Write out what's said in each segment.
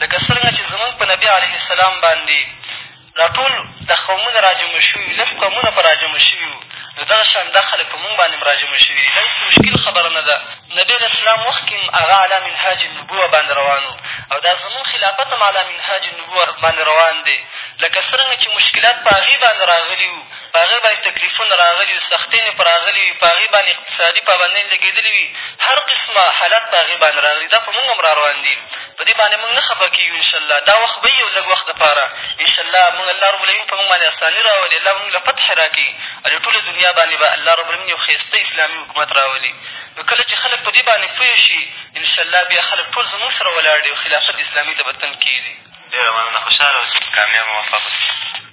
لکه څرنګه چې زموږ په نبي علیه السلام باندې دا ټول دا قومونه را جمع شوي وي لږ قومونه په را جمع شوي وو نو دغه شان دا خلک په مونږ باندې هم را جمع شوي دي دا هېڅ مشکل خبره نه ده نبي علیه السلام وخت کښې هغه علا منهاج النبوه باندې روان و او دا زمونږ خلافت هم علا منهاج النبوه باندې روان دی لکه څرنګه چې مشکلات په هغې باندې راغلي وو په هغې باندې تکلیفونه راغلي وي، سختۍ مې په راغلي وي، په هغې باندې اقتصادي پابندۍ مې لګېدلي وي، هر قسمه حالات په هغې باندې راغلي، دا په موږ هم را روان دي، په دې باندې موږ نه خفه کېږو ان شاءالله، دا وخت به وي یو لږ وخت لپاره ان شاءالله موږ الله رب العلمین په موږ باندې اساني راولي، الله به موږ له فتحې را کړي او د ټولې دنیا باندې به الله رب العلمین یو ښایسته اسلامي حکومت راولي، نو کله چې خلک په دې باندې پوه شي ان شاءالله بیا خلک ټول زموږ سره ولاړ دي او خلافت اسلامي ته به تن کېږدي. ډېره مننه، خوشحاله اوسې، کامیاب او موفق اوسې.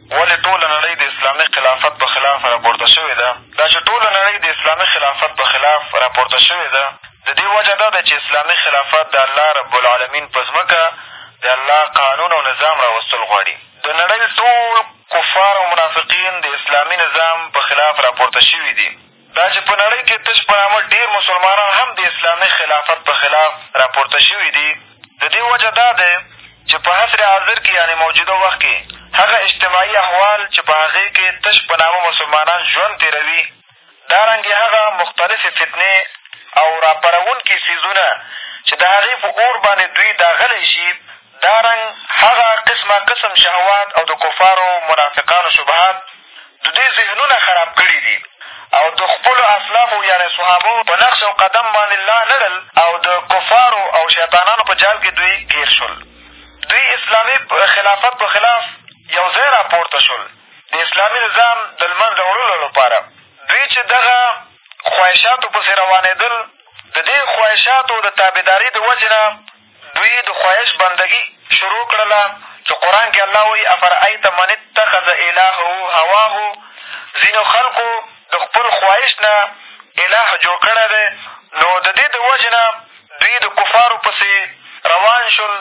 ولې ټوله نړۍ د اسلامي خلافت په خلاف راپورته شوې ده؟ دا چې ټوله نړۍ د اسلامي خلافت په خلاف راپورته شوې ده، د دې وجه دا ده چې اسلامي خلافت د الله رب العالمين په ځمکه د الله قانون او نظام راوستل غواړي. د نړۍ ټول کفار او منافقين د اسلامي نظام په خلاف راپورته شوي دي. دا چې په نړۍ کې تش په نامه ډېر مسلمانان هم د اسلامي خلافت په خلاف را پورته شوي دي، د دې وجه دا دی چې په حصر حاضر کې یعنې موجوده وخت کې هغه اجتماعي احوال چې په هغې کې تش په نامه مسلمانان ژوند تېروي، دا رنګې هغه مختلفې فتنې او راپروونکي څیزونه چې د هغې په اور باندې دوی داغلی شي، دا رنګ هغه قسما قسم شهوات او د کفارو او منافقانو شبهات ددوی ذهنونه خراب کړي دي او د خپلو اسلافو یعنې صحابو په نقش او قدم باندې لا نړل او د کفارو او شیطانانو په جال کې دوی ګېر شول دوی اسلامي خلافت په خلاف یو ځای را پورته شول د اسلامي نظام د لمنځه وړلو لپاره دوی چې دغه خواهشاتو پسې روانېدل د دې خواهشاتو د تابعدارۍ د وجې نه دوی د خواهش بندګي شروع کړله چې قرآن کې الله وایي افرأیت من اتخذ الهه هواه ځینو خلکو د خپل خواهش نه اله جوړ کړی دی نو د دې د وجې نه دوی د کفارو پسې روان شول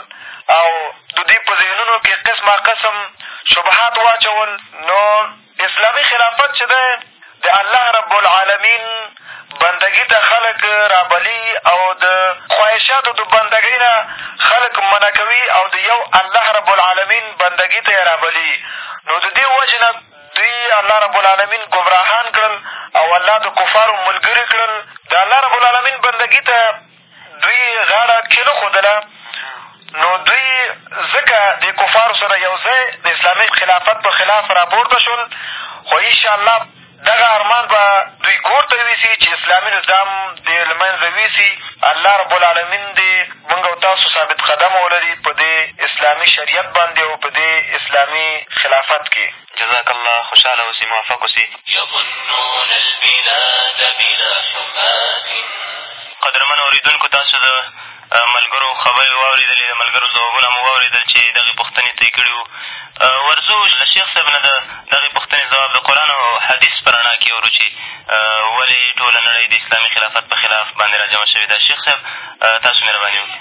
او د دوی په ذهنونو کې قسماقسم شبهات واچول نو اسلامي خلافت چې دی د الله رب العالمین بندګي ته خلک رابلي او د خواهشاتو د بندګۍ نه خلک منع کوي او د یو الله رب العالمین بندګي ته یې رابلي نو د دې وجې نه دوی الله رب العالمین ګمراهان کړل او الله د کفارو ملګري کړل د الله رب العالمین بندګي ته دوی غاړه کښېنښودله نو دوی ځکه دې کفارو سره یو ځای د اسلامي خلافت په خلاف را پورته شول خو ان شاء الله دغه ارمان به دوی کور ته یوسي چې اسلامي نظام دې له منځه ویوسي الله رب العالمین دې موږ او تاسو ثابت قدمه ولري په دې اسلامي شریعت باندې او په دې اسلامي خلافت کې جزاک الله خوشحاله اوسې موفق اوسې. يظنون البلاد بلا حماة. قدرمنو اورېدونکو! تاسو د ملګرو خبرې واورېدلې، د ملګرو ځوابونه مو واورېدل چې دغې پوښتنې ته یې کړي وو. ورځو له شیخ صاحب نه د دغې پوښتنې ځواب د قرآن او حدیث په رڼا کې اورو چې ولې ټوله نړۍ د اسلامي خلافت په خلاف باندې راجمع شوې ده. شیخ صاحب تاسو مهرباني وکړئ.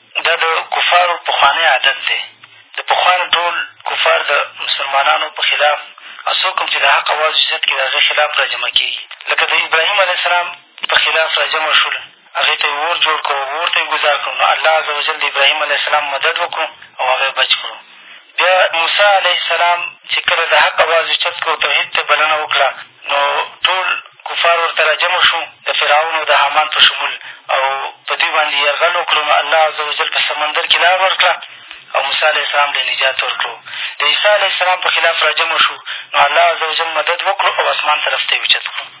دا د کفارو پخوانی عادت دی، د پخوا نه ټول کفار د مسلمانانو په خلاف او څوک هم چې د حق اواز اوچت کړي، د هغه خلاف را جمع کېږي، لکه د ابراهیم علیه السلام په خلاف را جمع شول، هغې ته یې اور جوړ کړ او اور ته یې ګوزار کړ، نو الله عزوجل د ابراهیم علیه السلام مدد وکړو او هغه یې بچ کړو. بیا موسی علیه السلام چې کله د حق اواز اوچت کړ او توحید ته یې بلنه وکړه، نو ټول کفار ورته راجمع شو، د فرعون او د هامان په شمول او په دوی باندې یې یرغل وکړو، نو الله عزوجل په سمندر کښې لار ورکړه او موسی علیه السلام له نجات ورکړو. د عیسی علیه السلام په خلاف راجمع شو، نو الله عزوجل مدد وکړو او اسمان طرف ته یې اوچت کړو.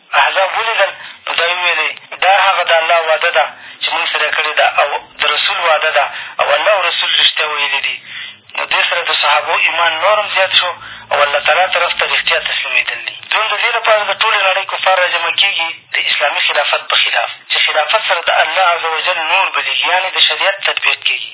احزاب ولېدل نو دا یې وویلې، دا هغه د الله وعده ده چې مونږ سره یې کړې ده او د رسول وعده ده او الله او رسول رښتیا ویلي دي. نو دې سره د صحابو ایمان نور هم زیات شو او الله تعالی طرف ته رښتیا تسلیمېدل دي. دویم د دې لپاره د ټولې نړۍ کفار را جمع کېږي د اسلامي خلافت په خلاف چې خلافت سره د الله عزوجل نور بلېږي یعنې د شریعت تطبیق کېږي.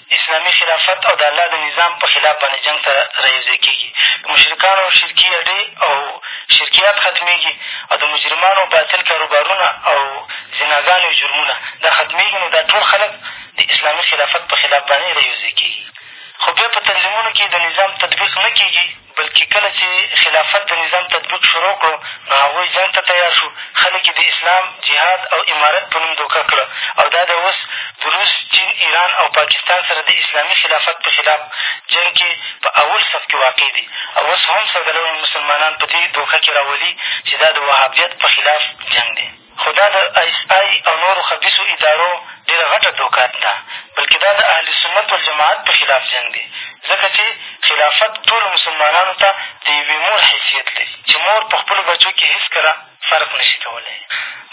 اسلامي خلافت او د الله د نظام په خلاف باندې جنګ ته رایوځای کېږي، د مشرکانو شرکي اډې او شرکیات ختمېږي او د مجرمانو باطل کاروبارونه او زناګانې او جرمونه دا ختمېږي، نو دا ټول خلک د اسلامي خلافت په خلاف باندې رایوځای کېږي، خو بیا په تنظیمونو کې د نظام تطبیق نه کېږي. بلکې کله چې خلافت د نظام تطبیق شروع کړو، نو هغوی جنګ ته تیار شو، خلک یې د اسلام، جهاد او امارت په نوم دوکه کړه او دا دی اوس د روس، چین، ایران او پاکستان سره د اسلامي خلافت په خلاف جنګ کې په اول صف کې واقع دي او اوس هم سرغلوني مسلمانان په دې دوکه کې راولي چې دا د وهابیت په خلاف جنګ دی. خو دا د آیس آی او نورو خبیثو ادارو ډېره غټه دوکه نه ده، بلکې دا د اهل سنت والجماعت په خلاف جنګ دی، ځکه چې خلافت ټولو مسلمانانو ته د یوې مور حیثیت لري، چې مور په خپلو بچو کې هېڅکله فرق نه شي کولی.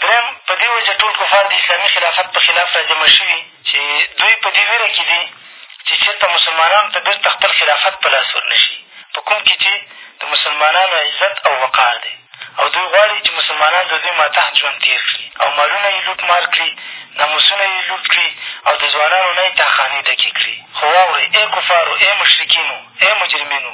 درېیم، په دې وجه ټول کفار د اسلامي خلافت په خلاف راجمع شوي، چې دوی په دې وېره کې دي، چې چېرته مسلمانانو ته بېرته خپل خلافت په لاس ور نه شي په کوم کې چې د مسلمانانو عزت او وقار دی او دوی غواړي چې مسلمانان د دوی ماتحت ژوند تېر کړي او مالونه یې لوټ مار کړي ناموسونه یې لوټ کړي او د ځوانانو نه یې تاخانې ډکې کړي خو واورئ ای کفارو ای مشرکینو ای مجرمینو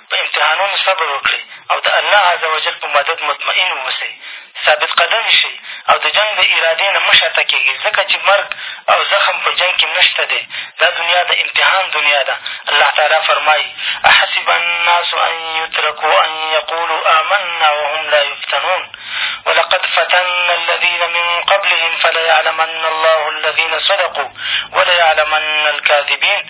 په امتحانونو صبر وکړئ او د الله عز وجل په مدد مطمئن اوسئ، ثابت قدم شئ او د جنګ د ارادې نه مه شاته کېږئ، ځکه چې مرګ او زخم په جنګ کې نه شته دی، دا دنیا د امتحان دنیا ده، الله تعالی فرمایي، احسب الناس ان یترکوا ان یقولوا آمنا وهم لا یفتنون، ولقد فتنا الذین من قبلهم فلیعلمن الله الذین صدقوا ولیعلمن الکاذبین.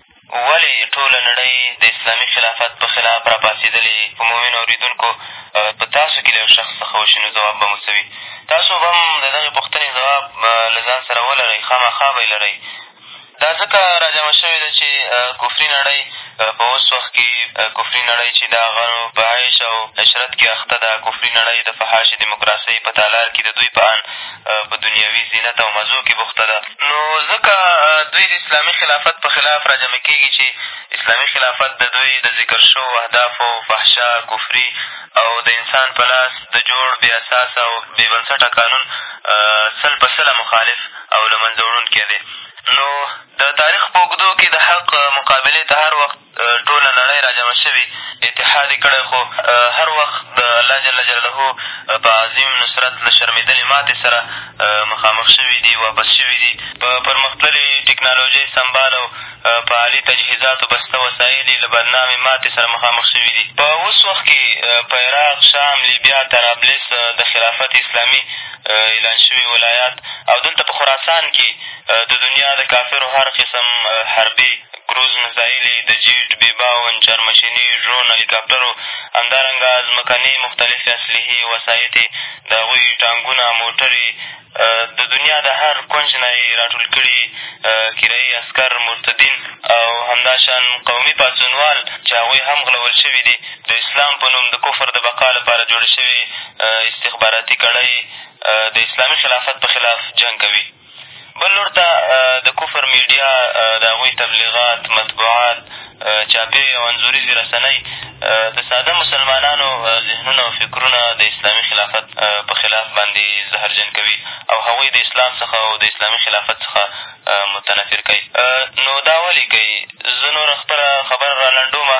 ولې ټوله نړۍ د اسلامي خلافت په خلاف را پاڅېدلې؟ که مؤمنو اورېدونکو په تاسو کې له یو شخص څخه وشي نو ځواب به مو څه وي؟ تاسو به هم د دغې پوښتنې ځواب له ځان سره ولرئ، خامخا به یې لرئ. دا ځکه را جمع شوې ده چې کفري نړۍ په اوس وخت کې، کفري نړۍ چې د هغوو په عیش او عشرت کې اخته ده، کفري نړۍ د فحاشې دیموکراسۍ په تالار کې د دوی په اند په دنیوي زینت او مزو کښې بوخته ده نو ځکه دوی د اسلامي خلافت په خلاف را جمع کېږي چې اسلامي خلافت د دوی د ذکر شوو اهدافو، فحشا، کفري او د انسان په لاس د جوړ بې اساسه او بې بنسټه قانون سل په سله مخالف او له منځه وړونکی دی نو د تاریخ په اوږدو کښې د حق مقابلې ته هر وخت ټوله نړۍ را جمع شوې اتحاد یې کړی خو هر وخت د الله جل جلاله په عظیم نصرت له شرمېدلې ماتې سره مخامخ شوي دي واپس شوي دي په پرمختللې ټکنالوژۍ سمبال او په عالي تجهیزاتو بسته وسایل یې له بدنامې ماتې سره مخامخ شوي دي په اوس وخت کې په عراق، شام، لیبیا، طرابلس د خلافت اسلامي اعلان شوي ولایات او دلته په خراسان کې د دنیا د کافرو هر قسم حربې. کروز میزایلې، د جیټ، بېباون، چارماشیني، ډرون، هلیکاپټرو، همدارنګه ځمکنۍ مختلفې اسلحې او وسایطې، د هغوی ټانګونه، موټرې، د دنیا د هر کونج نه یې را ټول کړي، کرایي عسکر، مرتدین او همدا شان قومي پاڅونوال چې هغوی هم غلول شوي دي، د اسلام په نوم د کفر د بقا لپاره جوړې شوې استخباراتي کړۍ د اسلامي خلافت په خلاف جنګ کوي. بل لور ته د کفر مېډیا، د هغوی تبلیغات، مطبوعات، چاپې او انځوریزې رسنۍ د ساده مسلمانانو ذهنونه او فکرونه د اسلامي خلافت په خلاف باندې زهرجن کوي او هغوی د اسلام څخه او د اسلامي خلافت څخه متنفر کوي. نو دا ولې کوي؟ زه نوره خپله خبره را لنډومه.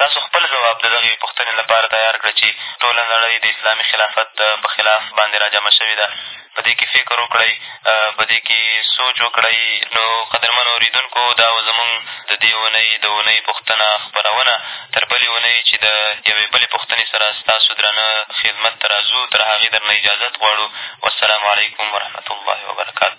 تاسو خپل ځواب د دغه یوې پوښتنې لپاره تیار کړه چې ټوله نړۍ د اسلامي خلافت په خلاف باندې را جمع شوې ده، په دې کې فکر وکړئ، په دې کې سوچ وکړئ. نو قدرمنو اورېدونکو دا وه زموږ د دې اونۍ د اونۍ پوښتنه خپرونه، تر بلې اونۍ چې د یوې بلې پوښتنې سره ستاسو درانه خدمت ته راځو تر هغې درنه اجازت غواړو، والسلام علیکم ورحمة الله وبرکاته.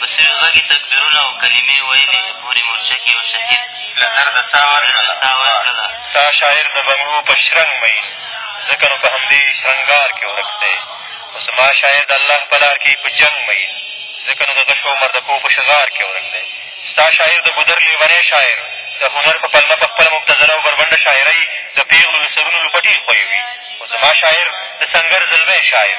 په سوېل غږ یې تکبیرونه او کلمې ویلې، هورې مورچه کې یو شهید له درده ساه ورکړله. ستا شاعر د بنګړو په شرنګ مئین ځکه نو په همدې شرنګار کې ورک دی، خو زما شاعر د الله په لار کې په جنګ مئین ځکه نو د غشو او مردکو په شغار کې ورک دی. ستا شاعر د ګودر لېونی شاعر د هنر په پلمه په خپله مبتذله او بربنډه شاعرۍ د پېغلو له سرونو لوپټې ښویوي، خو زما شاعر د سنګر زلمی شاعر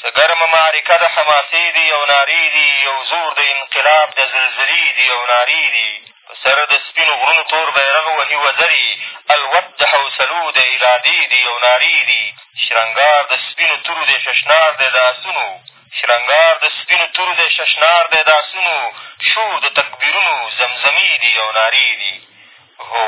څه ګرمه معرکه ده حماسې دي او نارې دي یو زور د انقلاب ده زلزلې دي او نارې دي په سر د سپینو غرونو تور بیرغ وهي وزرې الوت د حوصلو ده ارادې دي او نارې دي شرنګار د سپینو تورو دی ششنار دی د آسونو شرنګار د سپینو تورو دی ششنار دی د آسونو شور د تکبیرونو زمزمې دي او نارې دي هو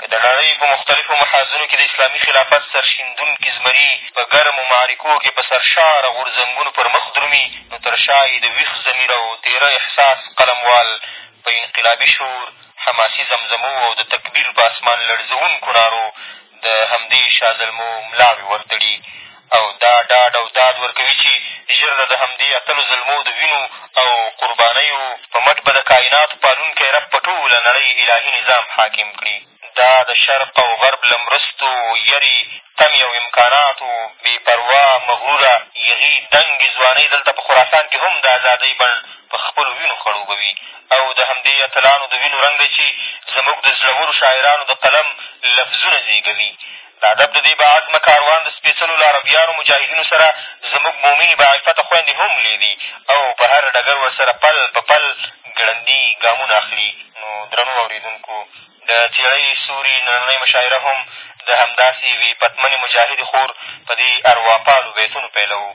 که د نړۍ په مختلفو محاذونو کې د اسلامي خلافت سرشیندونکي زمري په ګرمو معرکو کې په سرشاره غورځنګونو پر مخ درومي، نو تر شا یې د ویښ ضمیر او تېره احساس قلموال په انقلابي شور، حماسي زمزمو او د تکبیر په اسمان لړزوونکو نارو د همدې شازلمو ملاوې ورتړي او دا ډاډ او داد ورکوي چې ژر به د همدې اتلو زلمو د وینو او قربانیو په مټ به د کایناتو پالونکی رب په ټوله نړۍ الهي نظام حاکم کړي. دا د شرق او غرب له مرستو، یرې، تمې او امکاناتو بې پروا، مغروره، یغي، دنګې ځوانۍ دلته په خراسان کې هم د ازادۍ بڼ په خپلو وینو خړوبوي او د همدې اتلانو د وینو رنګ دی چې زموږ د زړورو شاعرانو د قلم لفظونه زېږوي. د ادب د دې باعزمه کاروان د سپېڅلو لارویانو مجاهدینو سره زموږ مؤمنې باعفته خویندې هم ملې دي او په هر ډګر ورسره پل په پل ګړندي ګامونه اخلي، نو درنو اورېدونکو د څېړۍ سوري نننۍ مشاعره هم د همداسې یوې پتمنې مجاهدې خور په دې ارواپالو بیتونو پیلوو.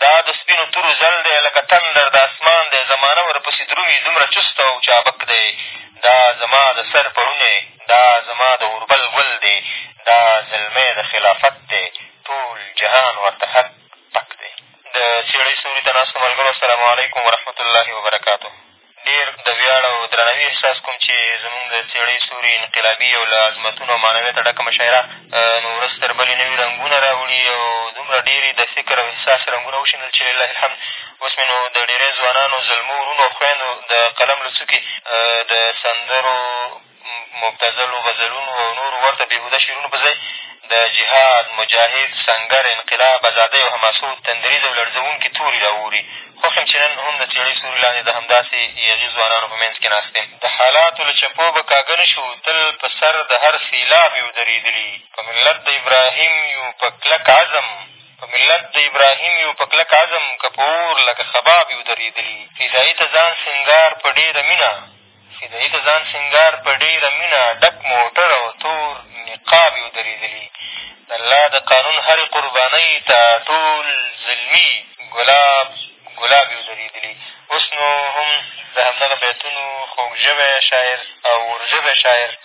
دا د سپینو تورو ځل دی لکه تندر د اسمان دی زمانه ورپسې درومي دومره چست او چابک دی دا زما د سر پړونی دا زما د اوربل ګل دی دا زلمی د خلافت دی ټول جهان ورته هک پک دی د څېړۍ سوري ته ناستو ملګرو السلام علیکم ورحمت الله وبرکاته ډېر د ویاړ او درناوي احساس کوم چې زموږ د څېړۍ سوري انقلابي او له عظمتونو او معنویته ډکه مشاعره نو ورځ تر بلې نوي رنګونه راوړي او دومره ډېرې د فکر او احساس رنګونه وشیندل چې لله الحمد اوس مې نو د ډېری ځوانانو زلمو وروڼو او خویندو د قلم له څوکې د سندرو مبتذلو غزلونو او نورو ورته بېهوده شعرونو په ځای د جهاد، مجاهد، سنګر، انقلاب، ازادۍ او حماسو تندریز او لړزوونکي توري را اوري. خوښ یم چې نن هم د څېړۍ سیوري لاندې د همداسې یغي ځوانانو په منځ کې ناست یم. د حالاتو له چپو به کاږه نه شو، تل په سر د هر سېلاب یو درېدلي. په ملت د ابراهیم یو په کلک عزم په ملت د ابراهیم یو په کلک عزم که په اور لکه خباب یو درېدلي. فدایي ته ځان سینګار په ډېره مینه. فدايي د ځان سينګار په ډېره مينه ډک موټر او تور نقاب يې ودرېدلي، د الله د قانون هرې قربانۍ ته ټول زلمي ګلاب ګلاب يې ودرېدلي، اوس نو هم د همدغه بيتونو خوږ ژبی شاعر او ورژبی شاعر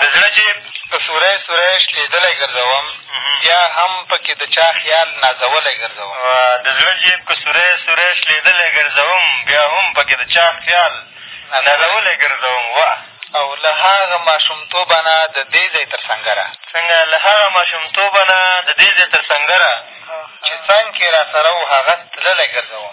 د زړه چې په سوری سوری شلېدلی ګرځوم بیا هم په کې د چا خیال نازولی ګرځوم د زړه جېب که سوری سوری شلېدلی ګرځوم بیا هم په کې د چا خیال نازولی ګرځوم واه او له هغه ماشومتوبه نه د دې ځای تر سنګره څنګه له هغه ماشومتوبه نه د دې ځای تر سنګره چې څنګ کې را سره و هغه تللی ګرځوم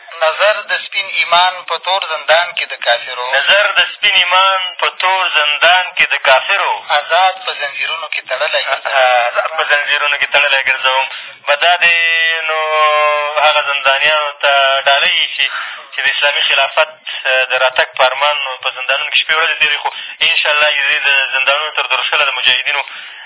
نظر د سپين ايمان په تور زندان کې د کافرو. نظر د سپين ايمان په تور زندان کې د کافرو. ازاد په ځنځيرونو کې تړلی ګرځوم. ازاد په ځنځيرونو کې تړلی ګرځوم. بدا دې نو هغه زندانيانو ته ډالۍ ايښي چې د اسلامي خلافت د راتګ په ارمان په زندانونو کې شپې ورځې تېروي خو انشاالله چې د دې د زندانونو تر درشله د مجاهدينو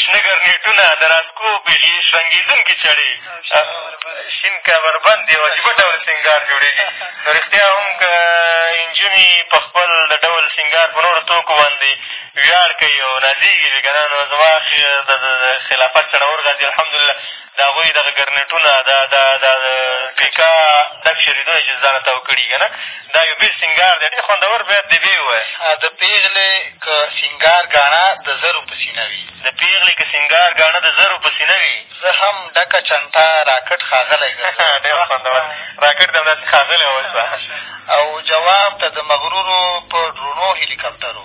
شنه ګرنېټونه، د راتکو بېلې، شرنګېدونکې چړې، شین کمربند یو عجیبه ډول سینګار جوړېږي، نو رښتیا هم که نجونې په خپل د ډول سینګار په نورو توکو باندې ویاړ کوي او نازېږي پرې که نه نو زما د خلافت چڼور غازي الحمدالله د هغوی دغه ګرنېټونه د د د پیکا ډک شریدونه چې ځانه تاو کړي که نه دا یو بېل سینګار دی ډېر خوندور بیت دی ویې ووایه د پېغلې که سینګار ګاڼه د زرو په سینه وي د پېغلې که سینګار ګاڼه د زرو په سینه وي زه هم ډکه چنټه راکټ ښاغلی ګرځوم ډېر خوندور راکټ دې همداسې ښاغلی اوس او جواب ته د مغرورو په ډرونو هیلیکاپټرو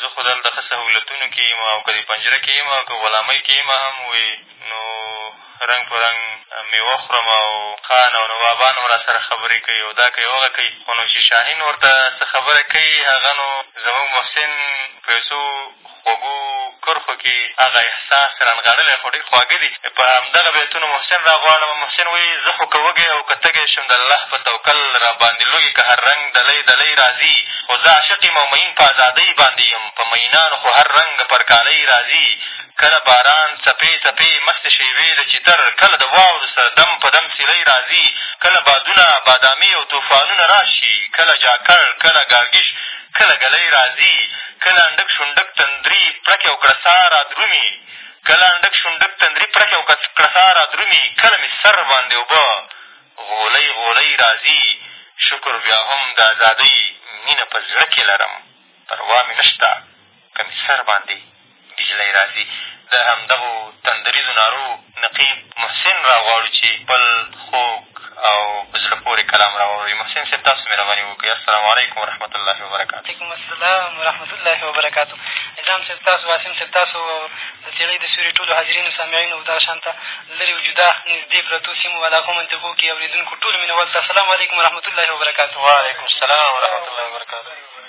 زه خو دلته ښه سهولتونو کښې یم او که دې پنجره کښې یم او که غلامۍ کښې یم هم وي نو رنګ په رنګ مېوه خورم او خان او نوابان هم را سره خبرې کوي او دا کوي او هغه کوي خو نو چې شاهین ورته څه خبره کوي هغه نو زموږ محسن په یو څو خوږو کرښو کې هغه احساس رانغاړلی خو ډېر خواږه دي په همدغه بیتونو محسن را غواړم محسن وایي زه خو که وږی او که تږی شم د الله په توکل راباندې لوږې که هر رنګ دلۍ دلۍ راځي خو زه عاشق یم او مئین په ازادۍ باندې یم په مئینانو خو هر رنګ پرکالۍ راځي کله باران څپې څپې مستې شېبې د چتر کله د واورو سره دم په دم سیلۍ راځي کله بادونه بادامې او طوفانونه راشي کله جاکړ کله ګارګیش کله ږلۍ راځي، کله انډک شونډک تندري پړکې او کړسا رادرومي، کله انډک شونډک تندري پړکې او کړسا رادرومي، کله مې سر باندې اوبه غولۍ غولۍ راځي، شکر بیا هم د ازادۍ مینه په زړه کې لرم، پروا مې نشته که مې سر باندې ډیجلۍ راځي د همدغو تندریزو نارو نقیب محسن را غواړو چې خپل خوږ او په زړه پورې کلام را واوروي محسن صاحب تاسو مهرباني وکړئ السلام علیکم ورحمت الله وبرکاته وعلیکم السلام ورحمت الله وبرکاته نظام صاحب تاسو واسم صاحب تاسو د څېړۍ د سیوري ټولو حاضرینو سامعینو دغه شان ته لرې او جدا نږدې پرتو سیمو علاقو منطقو کښې اورېدونکو ټولو مینوالو ته السلام علیکم ورحمت الله وبرکاته وعلیکم السلام ورحمت الله وبرکاته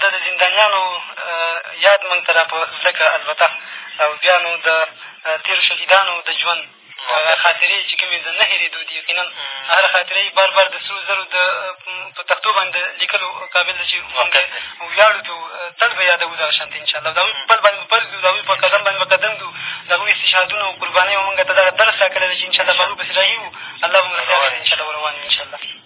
ته د زندانیانو یاد مونږ ته را په زړه کړه البته او بیا نو د تېرو شهیدانو د ژوند هغه خاطرې چې کومې د نه هېرېدو دي یقینا هره خاطره یې بار بار د سرو زرو د په تختو باندې د لیکلو قابل ده چې مونږ ویاړو پرې تل به یادوو دغه شانتې انشاءالله د هغوی په پل باندې به پل ږدو د هغوی په قدم باندې به قدم ږدو د هغوی استشهادونه او قربانۍ به مونږ ته دغه درس را کړی دی چې انشاءالله په هغوی پسې رهي وو الله به مو رضا کړي انشاءالله ور روان یو انشاءالله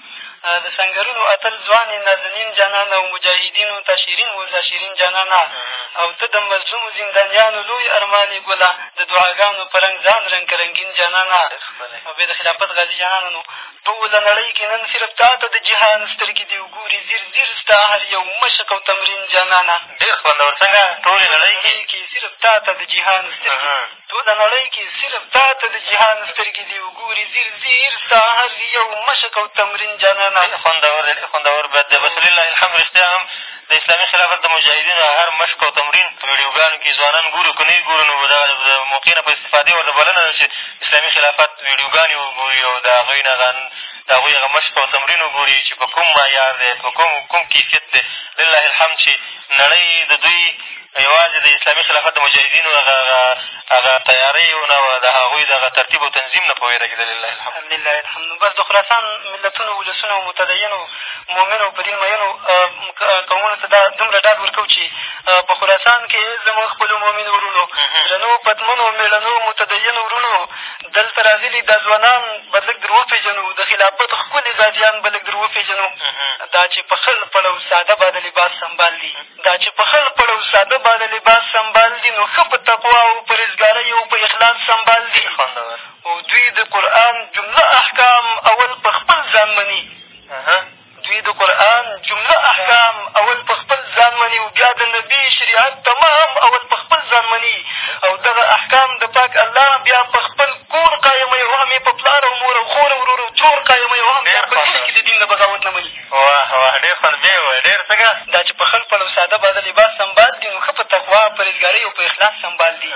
د سنګرونو اتل ځوانې نازنین جانان او مجاهدینو ته شیرین اوسه شیرین جانانه او ته د مظلومو زندانیانو لوی ارمان یې ګله د دعاګانو په رنګ ځان رنګ که رنګین جانانه او بیا د خلافت غازي جانانه نو ټوله نړۍ کښې نن صرف تا ته د جهان سترګې دي وګوري ځیر ځیر ستا هر یو مشق او تمرین جانانه ډېر خوندور څنګه ټولې نړۍ کښې صرف تا ته د جهان سترګې ټوله نړۍ کښې صرف تا ته د جهان سترګې دي اوګوري ځير ځير ستا هر يو مشق او تمرين جانانه ډېر خوندور دی ډېر خوندور بېت دی بس لله الحمد رښتيا هم د اسلامي خلافت د مجاهدينو هغه هر مشق او تمرين په ويډيوګانو کښې ځوانان ګوري که نه يې ګوري نو د موقع نه په استفادې ورته بلنه ده چې اسلامي خلافت ويډيوګانې وګوري او د هغوی نه هغه د هغوی هغه مشق او تمرين وګوري چې په کوم معيار دی په کوم کوم کيفيت دی لله الحمد چې نړۍ د دوی یوازې د اسلامي خلافت د مجاهدینو هغه هغه هغه تیارۍ او نه د هغوی د هغه ترتیب او تنظیم نه په وېره کېدل لله الحمد لله الحمد بس د خراسان ملتونو ولسونو او متدینو مؤمنو په دین مینو قومونو ته دا دومره ډاډ ورکوو چې په خراسان کښې زموږ خپلو مؤمنو وروڼو درنو پتمنو مېړنو متدینو وروڼو دلته راغلي دا ځوانان به لږ در وپېژنو د خلافت ښکلي غازیان به لږ در وپېژنو دا چې په خړ پړ او ساده باده لباس سمبال دي دا چې په خړ پړ او ساده باده لباس سمبال دي، نو ښه په تقوا او پرهېزګارۍ او په اخلاص سمبال دي او دوی د قرآن جمله احکام اول په خپل ځان مني دوی د قرآن جمله احکام اول په خپل ځان مني او بیا د نبي شریعت تمام اول په خپل ځان مني او دغه احکام د پاک الله بیا په خپل کور قایموي او هم یې په پلار او مور او خور او ورور او ترور قایموي او هم بیا په کلي کښې د دین د بغاوت نه مني واه واه ډېر خوند بیا یې ووایه ډېر څنګه. دا چې په خل پل او ساده باده لباس سمبال دي، نو ښه په تقوا، پرهېزګارۍ او په اخلاص سمبال دي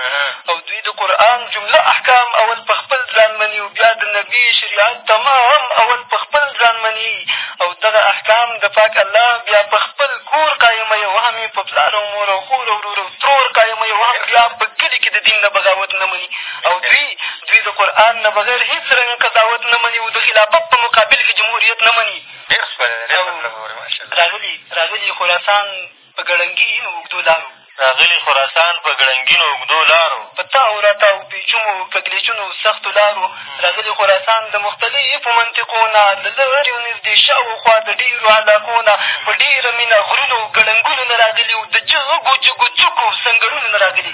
او دوی د قرآن جمله احکام اول په خپل ځان مني او بیا د نبي شریعت تمام اول په خپل ځان مني او دغه احکام د پاک الله بیا په خپل کور قایموي او هم یې په پلار او مور او خور او ورور او ترور قایموي او هم بیا په کلي کې د دین نه بغاوت نه مني او دوی دوی د قرآن نه بغیر هېڅ رنګ قضاوت نه مني او د خلافت په مقابل کښې جمهوریت نه مني راغلي راغلي خراسان په ګړنګینو اوږدو لارو راغلي خراسان په ګړنګینو اوږدو لارو په تاو راتاو پېچومو کږلېچونو سختو لارو راغلي خراسان د مختلفو منطقو نه له لرې او نږدې شاوخوا د ډېرو علاقو نه په ډېره مینه غرونو ګړنګونو نه راغلي او د جګو جګو څوکو سنګرونو نه راغلي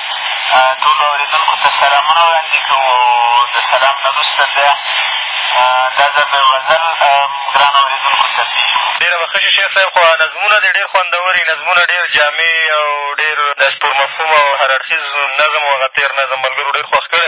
ټولو اورېدونکو ته سلامونه وړاندې کوو او د سلام نه وروسته بیا دا ځل به یو غزل ګرانو اورېدونکو ته پېښ کړو ډېره به ښه شي شیخ صاحب خو نظمونه دې ډېر خوندور دي نظمونه ډېر جامع او ډېر داسې پرمفهوم او هر اړخیز نظم و هغه تېر نظم ملګرو ډېر خوښ کړی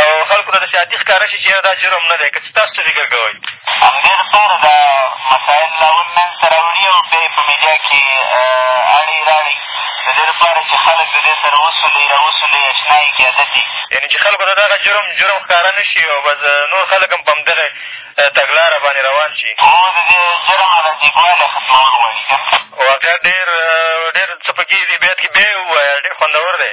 او خلکو ته داسې عادي ښکاره شي چې یاره دا جرم نه دی که څه تاسو څه فکر کوئ همدې لپاره دا مسایل ناول منځ ته راوړي او بیا یې په میډیا کښې اړې راړي د دې لپاره چې خلک د دې سره وسولي را وسولي اشنا یې قیاده کړي یعنې چې خلکو ته دغه جرم جرم ښکاره نه شي او بس نور خلک هم په همدغې تګلاره باندې روان شي هو د دې جرم هغه جیګوالی ختمول غواړي واقعا ډېر ډېر څه په کې دې بیت کښې بیا یې ووایه ډېر خوندور دی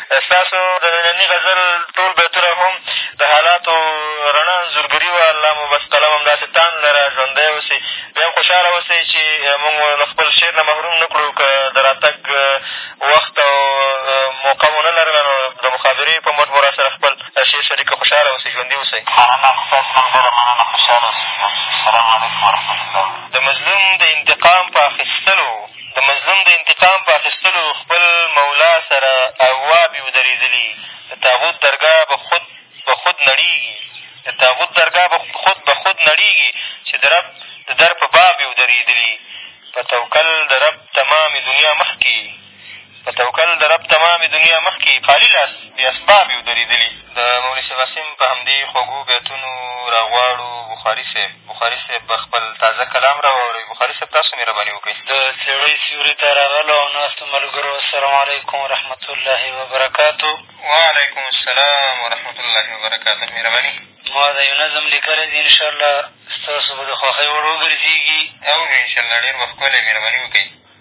ستاسو د نني غزل ټول بیتونه هم د حالاتو رڼه انځورګري وه، الله مو بس قلم همداسې تاند لره، ژوندی اوسې، بیا هم خوشحاله اوسئ چې مونږ مو له خپل شعر نه محروم نه کړو، که د راتګ وخت او موقع مو نه لرله نو د مخابرې په مټ مو راسره خپل شعر شریک کړ، خوشحاله اوسئ، ژوندي اوسئ. مننه ستاسو نه هم ډېره مننه، خوشحاله اوسې. سلام علیکم ورحمة الله وبرکاته. د مظلوم د انتقام په اخېستلو. د مظلوم د انتقام په اخېستلو خپل مولا سره اوابي ودرېدلي، د طاغوت درګاه به خود بخود نړېږي د طاغوت درګاه به خود بخود نړېږي چې د رب د در په باب یې ودرېدلي، په توکل د رب تمامې دنیا مخکې په توکل د رب تمامې دنیا مخکې خالي لاس بې اسباب یو درېدلي. د مولوي صاحب عاصم په همدې خوږو بیتونو راغواړو بخاري صاحب. بخاري صاحب به خپل تازه کلام را واوروي. بخاري صاحب تاسو مهرباني وکړئ. د څېړۍ سیوري ته راغلو او ناستو ملګرو السلام علیکم ورحمة الله وبرکاته. وعلیکم السلام ورحمة الله وبرکاته. مهرباني. ما دا یو نظم لیکلی دی انشاالله ستاسو به د خوښۍ وړ وګرځېږي. او انشاالله ډېر به ښکلی مهرباني وکړئ.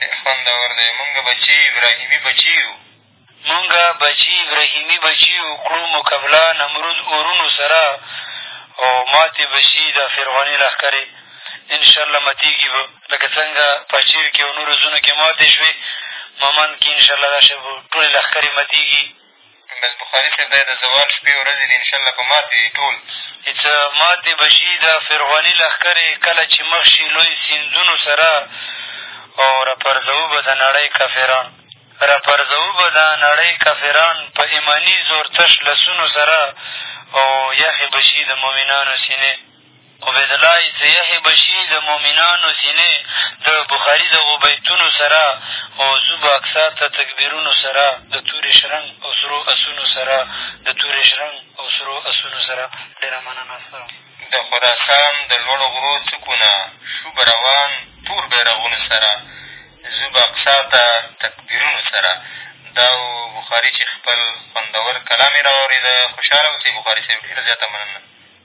ډېر خوندور دی مونږ بچي ابراهیمي بچي یو مونږ بچي ابراهیمي بچي یو کړو مقابله نمرود اورونو سره او ماتې به شي دا فرعوني لښکرې انشاءالله ماتېږي به لکه څنګه پچیر کښې او نورو ځونو کښې ماتې شوې ممند کښې انشاءالله دا شی به ټولې لښکرې ماتېږي بس بخاري صاحب دا یې د زوال شپې ورځې دي انشاالله په ماتې دي ټول چې څه ماتې به شي دا فرعوني لښکر یې کله چې مخ شي لوی سیندونو سره او راپرځوو به د نړۍ کافران راپرځوو به دا نړۍ کافران په ایماني زور تش لاسونو سره او یخې به شي د مؤمنانو سینې عبیدالله عیسیح بشي د مؤمنانو سینې د بخاري دغو بیتونو سره او ځو به اقصی ته تکبیرونو سره د تورې شرنګ او سرو اسونو سره د تورې شرنګ او سرو اسونو سره ډېره مننه ستا. د خراسان د لوړو غرو څوکو نه شو به روان تور بیرغونو سره ځو به اقصی ته تکبیرونو سره دا و بخاري چې خپل خوندور کلام یې را واورېده خوشحاله اوسې بخاري صاحب ډېره زیاته مننه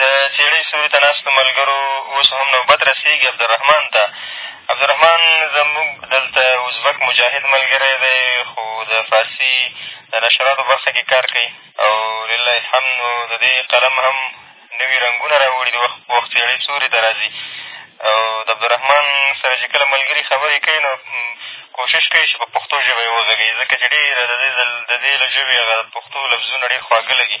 د څېړۍ سوري ته ناستو ملګرو اوس هم نوبت رسېږي عبدالرحمن ته. عبدالرحمن زموږ دلته ازبک مجاهد ملګری دی، خو د فارسي د نشراتو برخه کښې کار کوي او لله الحمد نو د دې قلم هم نوي رنګونه را وړي، د وخت په وخت څېړۍ سوري ته را ځي او د عبدالرحمن سره چې کله ملګري خبرې کوي نو کوشش کوي چې په پښتو ژبه یې وغږوي، ځکه چې ډېره د دې د دې له ژبې هغه پښتو لفظونه ډېر خواږه لګي.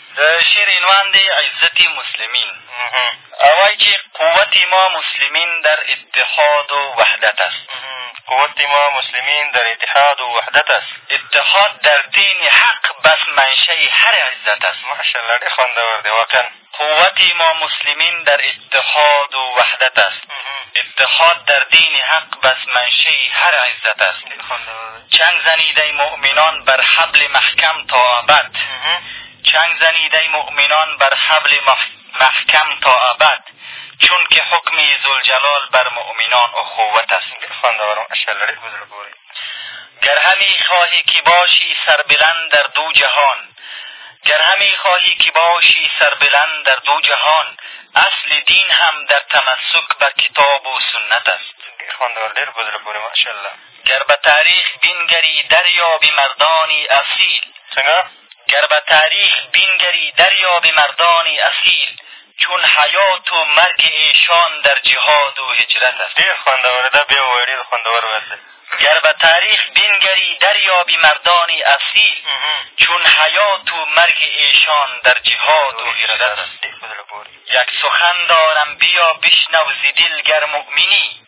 د شعر عنوان دی، عزت مسلمین، وایي چې قوت ما مسلمین در اتحاد و وحدت است قوت ما مسلمین در اتحاد و وحدت است اتحاد در دین حق بس منشا هر عزت است ماشاءالله ډېر خوندور دی واقعا قوت ما مسلمین در اتحاد و وحدت است اتحاد در دین حق بس منشا هر عزت است چنگ زنیده مؤمنان بر حبل محکم تا ابد چنگ زنیده مؤمنان بر حبل محکم تا ابد چون که حکم زلجلال بر مؤمنان اخوت است گر همی خواهی که باشی سربلند در دو جهان گر همی خواهی که باشی سربلند در دو جهان اصل دین هم در تمسک بر کتاب و سنت است گر به تاریخ بنگری دریابی مردانی اصیل څنګه؟ گر به تاریخ بنگری دریابی مردانی اصیل چون حیات و مرګ ایشان در جهاد و هجرت است ډېر خوندور دا بیا ووایه ډېر خوندور ویل دی گر به تاریخ بنگری دریابی مردانی اصیل چون حیات و مرګ ایشان در جهاد و هجرت است یک سخن دارم بیا بشنو ز دل گر مؤمنی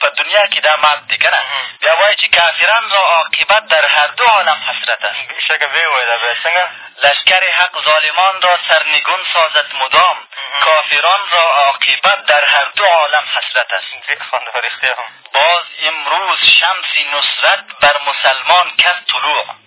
په دنیا کې دا مات دی که نه بیا وایې چې کافران را عاقبت در هر دو عالم حسرت است بېشکه ویې وایه دا بیا څنګه لشکر حق ظالمان را سرنګون سازد مدام کافران را عاقبت در هر دو عالم حسرت است باز امروز شمس نصرت بر مسلمان کرد طلوع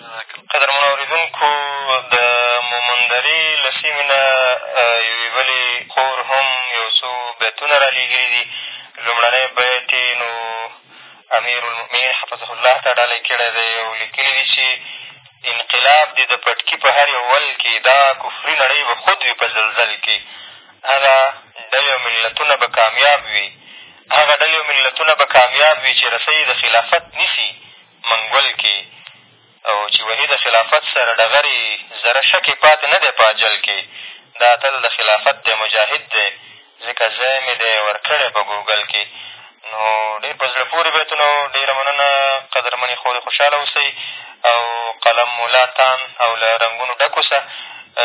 قدرمنو اورېدونکو د مومندرې له سیمې نه یوې بلې خور هم یو څو بیتونه را لېږلي دي لومړنی بیت یې نو امیر المؤمنین حفظه الله ته ډالۍ کړی دی او لیکلي دي چې انقلاب دې د پټکي په هر یو ول کې دا کفري نړۍ به خود وي په زلزل کې هغه ډلې او ملتونه به کامیاب وي هغه ډلې او ملتونه به کامیاب وي چې رسۍ د خلافت نیسي منګول کې او چې وهي د خلافت سره ډغرې ذره شک یې پاتې نه دی په اجل کې دا اتل د خلافت دی مجاهد دی ځکه ځای مې دی ورکړی په ګوګل کې نو ډېر په زړه پورې بیتونه وو ډېره مننه قدرمنې خورې خوشحاله اوسئ او قلم مو لا تان او له رنګونو ډک اوسه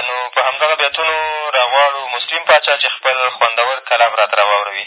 نو په همدغه بیتونو راغواړو مسلم پاچا چې خپل خوندور کلام را ته راواړوي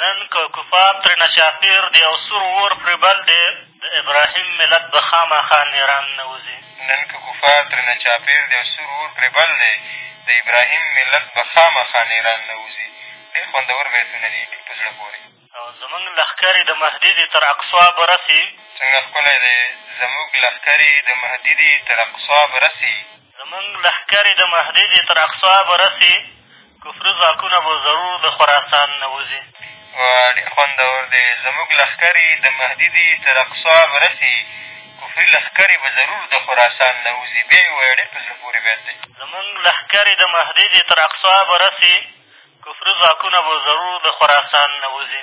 نن که کفار ترېنه چاپېر دي او سور اور پرې بل دی، د ابراهیم ملت به خامخا نېرام نه وځي. نن که کفار ترېنه چاپېر دي او سور اور پرې بل دی، د ابراهیم ملت به خامخا نېرام نه وځي. ډېر خوندور بیتونه دي، ډېر په زړه پورې. او زموږ لښکرې د مهدي دي تر اقصی به رسي. څنګه ښکلی دی. زموږ لښکرې د مهدي دي تر اقصی به رسي. زموږ لښکرې د مهدي دي تر اقصی به رسي. کفري ځواکونه به ضرور د خراسان نه وځي. واه ډېر خوندور دی زموږ لښکرې د مهدي دي تر اقصی به رسي کفري لښکرې به ضرور د خراسان نه وځي بیا یې ووایه ډېر په زړه پورې بیت دی. زموږ لښکرې د مهدي دي تر اقصی به رسي کفري ځواکونه به ضرور د خراسان نه وځي.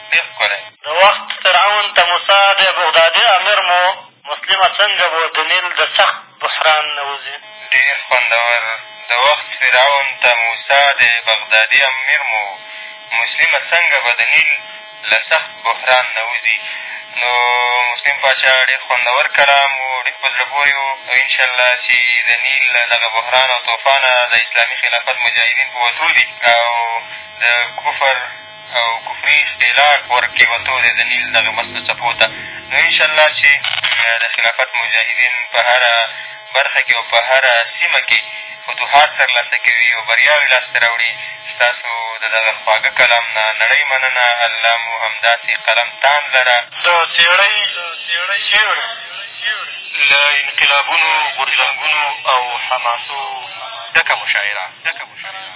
ډېر ښکلی. د وخت فرعون ته موسی د بغدادي امیر مو مسلمه څنګه به د نیل د سخت بحران نه وځي؟ ډېر خوندور. د وخت فرعون ته موسی د بغدادي امیر مو مسلمه څنګه به د نیل له سخت بحران نه وځي؟ نو مسلم پاچا ډېر خوندور کلام و، ډېر په زړه پورې و. انشاالله چې د نیل له دغه بحران او طوفانه د اسلامي خلافت مجاهدین په وتو دي او د کفر او کفري اصطلاح ورکې وتو دی د نیل دغه مستو څپو ته نو انشاالله چې د خلافت مجاهدین په هره برخه کې او په هره سیمه کې فتوحات سرلاسه کوي او بریاوې لاسته راوړي ستاسو د دغه خواږه کلام نه نړۍ مننه الله مو همداسې قلم تاند لره د څېړۍ چېړ له انقلابونو غورځنګونو او حماسو ډکه مشاعره ډکه مشاعره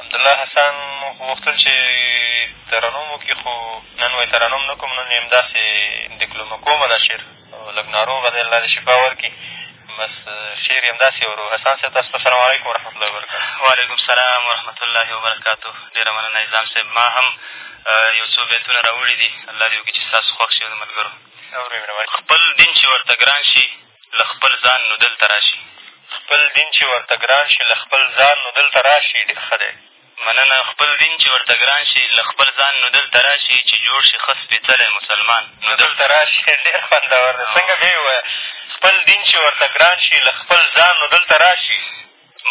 حمدالله حسن مو خو غوښتل چې ترنم وکړي خو نن وایي ترنم نه کوم نن یې همداسې دکلمکومه دا شعر لږ ناروغه دی الله دې شفا ورکړي بس شعر یې همداسې ورو حسن صاحب تاسو ته السلام علیکم ورحمت الله وبرکاته وعلیکم السلام ورحمت الله وبرکاته ډېره مننه نظام صاحب ما هم یو څو بیتونه راوړي دي الله دې وکړي چې ستاسو خوښ شي او د ملګرو خپل دین چې ورته ګران شي له خپل ځان نو دلته راشي. خپل دین چې ورته ګران شي له خپل ځان نو دلته راشي ډېر ښه دی. مننه. خپل دین چې ورته ګران شي له خپل ځان نو دلته راشي چې جوړ شي ښه سپېڅلی مسلمان نو دلته راشي ډېر خوندور دی. څنګه بیا یې ووایه. خپل دین چې ورته ګران شي له خپل ځان نو دلته راشي.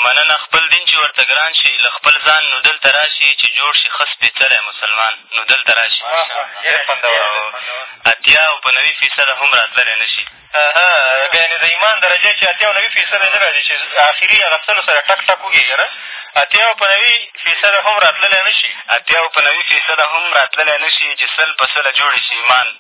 مننه خپل دین چې ورته ګران شي له خپل ځان نو دلته راشي چې جوړ شي ښه سپېڅلی مسلمان نو دلته راشي ډېر خوندور او اتیا او په نوي فیصده هم راتللی نه شي اها یعنې د ایمان درجه چې اتیا او نوي فیصده نه راځي چې اخري هغه څلو سره ټک ټک وکړي که نه اتیا او په نوي فیصده هم راتللی نه شي اتیا او په نوي فیصده هم راتللی نه شي چې سل په سله جوړې شي ایمان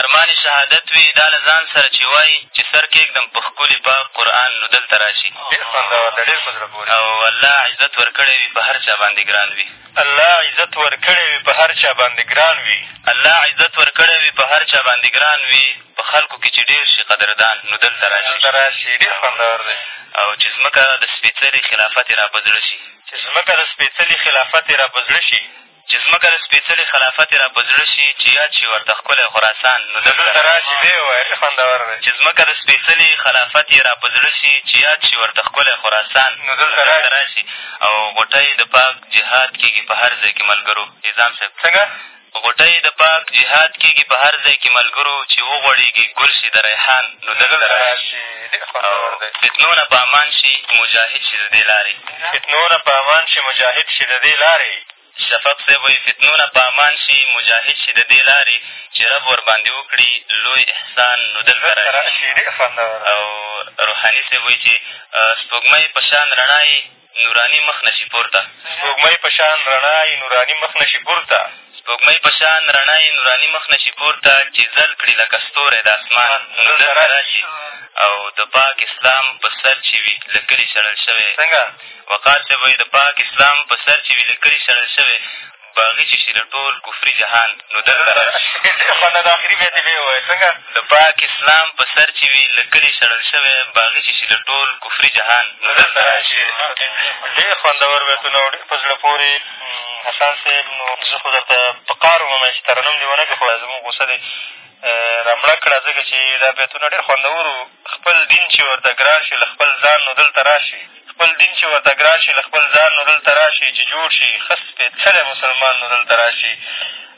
ارمان یې شهادت وي دا له ځان سره چې وايي چې سر کېږدم په ښکلي پاک قرآن نو دلته راشي ډېر خوندور ده ډېر په زړه پورې. او الله عزت ورکړی وي په هر چا باندې ګران وي. الله عزت ورکړی وي په هر چا باندې ګران وي. الله عزت ورکړی وي په هر چا باندې ګران وي په خلکو کې چې ډېر شي قدردان نو دلته راشي. دلته راشي ډېر خوندور دی. او چې ځمکه د سپېڅلي خلافت یې را په زړه شي. چې ځمکه د سپېڅلي خلافت یې را په زړه شي. چې ځمکه د سپېڅلي خلافت یې را په زړه شي چې یاد شي ورته ښکلی خراسان نو دلته راشي چې ځمکه د سپېڅلي خلافت یې را په زړه شي چې یاد شي ورته ښکلی خراسان نو دلته راشي او غوټۍ د پاک جهاد کېږي په هر ځای کې ملګرو نظام صاحب څنګه غوټۍ د پاک جهاد کېږي په هر ځای کې ملګرو چې وغوړېږي ګل شي د ریحان نو د زړه راشي ډېر خوندور دی فتنونه په امان شي مجاهد شي د دې لارې فتنونه په امان شي مجاهد شي د دې لارې شفق صاحب وایي فتنونه په امان شي مجاهد شي د دې لارې چې رب ورباندې وکړي لوی احسان نو دلته راشي او روحاني صاحب وایي چې سپوږمۍ په شان رڼا یې نوراني مخ نه شي پورته. سپوږمۍ په شان رڼا یې نوراني مخ نه شي پورته. سپوږمۍ په شان رڼا یې نوراني مخ نه شي پورته چې ځل کړي لکه ستوری د اسمان نو ده ته راشي او د پاک اسلام په سر چې وي له کلي شړل شوی څنګه وقار صاحب وایي د پاک اسلام په سر چې وي له کلي شړل شوی په هغې چې شته ټول کفري جهان نو دلته راشي ډېر خوند دا اخري بیت یې بیا ووایه څنګه د پاک اسلام په سر چې وي له کلي شړل شوی په هغې چې شته ټول کفري جهان نو دلته راشي ډېر خوندور بیتونه او ډېر په زړه پورې حسن صاحب نو زه خو درته په قار وم چې ترنم دې ونه کړې خو زموږ غوسه دې را مړه کړه ځکه چې دا بیتونه ډېر خوندور وو خپل دین چې ورته ګران شي له خپل ځان نو دلته راشي خپل دین چې ورته ګران شي له خپل ځان نو دلته راشي چې جوړ شي ښه سپېڅلی مسلمان نو دلته راشي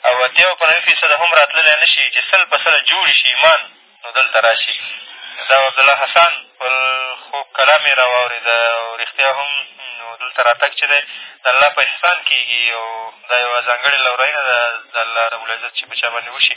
او اتیا او په نوي فیصده هم راتللی نه شي چې سل په سله جوړې شي ایمان نو دلته راشي دا عبدالله حسن خپل خوږ کلام یې را واورېده او رښتیا هم نو دلته راتګ چې دی د الله په احسان کېږي او دا یوه ځانګړې لورینه ده د الله ربالعزت چې په چا باندې وشي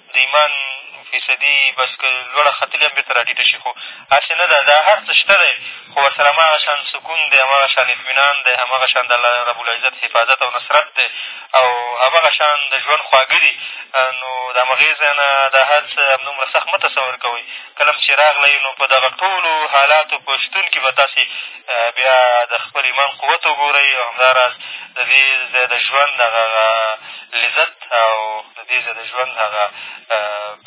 د ایمان فیصدي بس که لوړه ختلې هم بېرته را ټیټه شي خو هسې نه ده دا هر څه شته دی خو ورسره هماغه شان سکون دی هماغه شان اطمینان دی هماغه شان د الله رب العزت حفاظت او نصرت دی او هماغه شان د ژوند خواږه دي نو د همغې ځای نه دا هر څه همدومره سخت مه تصور کوئ کله چې راغلی نو په دغه ټولو حالاتو په شتون کښې به تاسې بیا د خپل ایمان قوت وګورئ او همداراز د دې ځای د ژوند هغه لذت او د دې ځای د ژوند هغه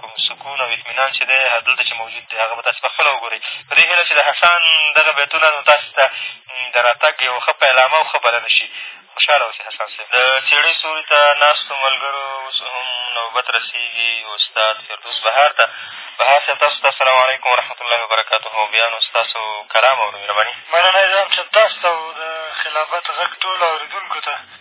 کوم سکون او اطمینان چې دی دلته چې موجود دی هغه به تاسې په خپله وګورئ په دې هیله چې د حسان دغه بیتونه نو تاسې ته د راتګ یو ښه پیلامه او ښه بلنه شي خوشحاله اوسې حسان صاحب د څېړۍ سوري ته ناستو ملګرو اوس هم نوبت رسېږي استاد فردوس بهار ته بهار صاحب تاسو ته السلام علیکم ورحمت الله وبرکاته بیا نو ستاسو کلام او مهرباني مننه ځان صاحب تاسو ته او د خلافت غږ ټولو اورېدونکو ته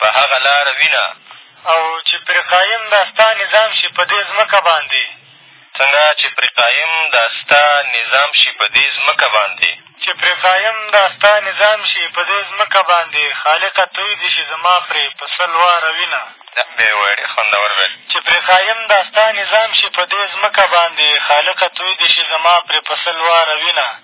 په هغه لاره وینه. او چې پرې قایم دا ستا نظام شي په دې ځمکه باندې. څنګه چې پرې قایم دا ستا نظام شي په دې ځمکه باندې. چې پرې قایم دا ستا نظام شي په دې ځمکه باندې خالقه توی دې شي زما پرې په سل واره وینه. دا به یې ویل خوندور ویل. چې پرې قایم دا ستا نظام شي په دې ځمکه باندې خالقه توی دې شي زما پرې په سل واره وینه.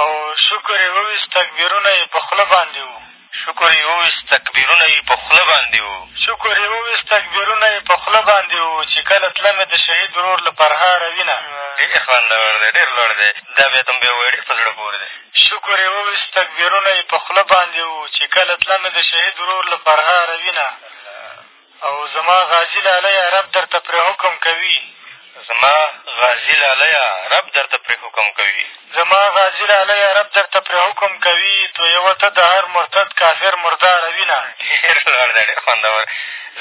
او شکر یې وویست تکبیرونه یې په خوله باندې وو. شکر یې وویست تکبیرونه یې په خوله باندې وو. شکر یې وویست تکبیرونه یې په خوله باندې وو چې کله تله مې د شهید ورور له پرهاره وینه. ډېر خوندور دی، ډېر لوړ دی، دا بیت هم بیا ووایه ډېر په زړه پورې دی. شکر یې وویست تکبیرونه یې په خوله باندې وو چې کله تله مې د شهید ورور له پرهاره وینه. او زما غازي لالیه رب درته پرې حکم کوي. زما غازي لالیه رب درته پرې حکم کوي. زما غازي لالیه رب درته پرې حکم کوي تویوه ته د هر مرتد کافر مرداره وینه. ډېر لوړ ده ډېر خوندور.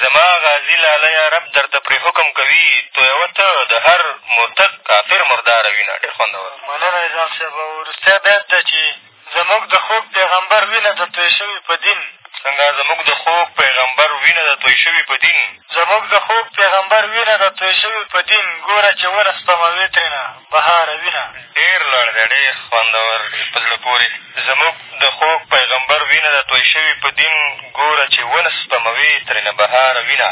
زما غازي لالیه رب درته پرې حکم کوي تویوه ته د هر مرتد کافر مرداره وینه. ډېر خوندور. مننه نظام صاحب. او وروستی بیت ده چې زموږ د خوږ پېغمبر وینه د توی شوې په دین. څنګه زموږ د خوږ پېغمبر وینه د توی شوې په دین. زموږ د خوږ پېغمبر وینه د توی شوې په دین ګوره چې ونه سپموې ترېنه بهاره وینه. ډېر لوړ دی ډېر خوندور ډېر په زړه پورې. زموږ د خوږ پېغمبر وینه د توی شوې په دین ګوره چې ونه سپموې ترېنه بهاره وینه.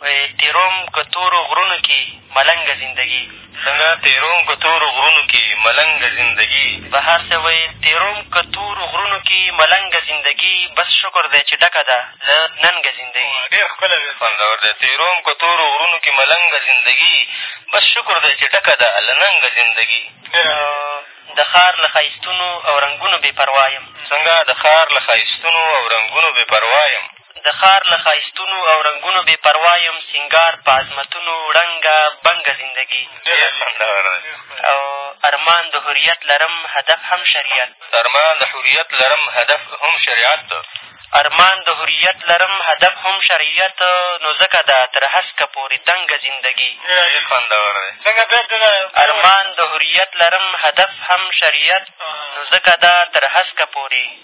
وایې تېروم که تورو غرونو کې ملنګه زندګي. څنګه تېروم که تورو غرونو کې ملنګه زندګي. بهار صاحب وایې تېروم که تورو غرونو کې ملنګه زندګي بس شکر دی چې ډکه ده له ننګه زندګي. ډېر ښکلی ویل خوندور دی. تېروم که تورو غرونو کې ملنګه زندګي بس شکر دی چې ډکه ده له ننګه زندګي. او د ښار له ښایستونو او رنګونو بې پروا یم. څنګه د ښار له ښایستونو او رنګونو بې پروا یم. د ښار له ښایستونو او رنګونو بې پروا یم سینګار په عظمتونو ړنګه بنګه زندګي او ارمان د حریت لرم هدف هم شریعت ارمان د حریت لرم هدف هم شریعت ارمان د حریت لرم هدف هم شریعت نو ځکه ده تر هسکه پورې دنګه زندګي ارمان د حریت لرم هدف هم شریعت نو ځکه ده تر هسکه پورې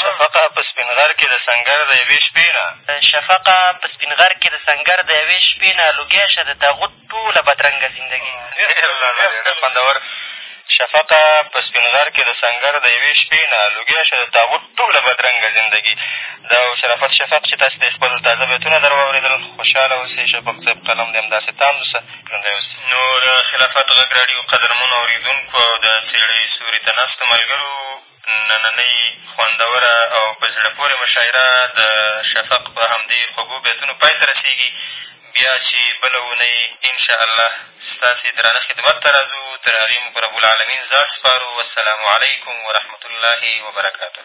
شفقه په سپين غر کې د سنګر د يوې شپې نه. شفقه په سپين غر کې د سنګر د يوې شپې نه لوګی شه د طاغوت ټوله بدرنګه زندګي. ډېر ډېر خوندور شفقه په سپين غر کې د سنګر د يوې شپې نه لوګی شه د طاغوت ټوله بدرنګه زندګي دا و شرافت شفق چې تاسې ته یې خپل تازه بیتونه در واورېدل خوشحاله اوسئ شفق صاحب قلم دې همداسې تاند اوسه ژوندی اوسې نو د خلافت غږ راډیو قدرمنو اورېدونکو او د څېړۍ سوري ته ناستو ملګرو نننۍ خوندوره او په زړه پورې مشاعره د شفق په همدې خوږو بیتونو پای ته رسېږي، بیا چې بله اوونۍ ان شاء الله ستاسې درانه خدمت ته راځو، تر هغې مو په رب العلمین ځان سپارو، والسلام علیکم ورحمة الله وبرکاته.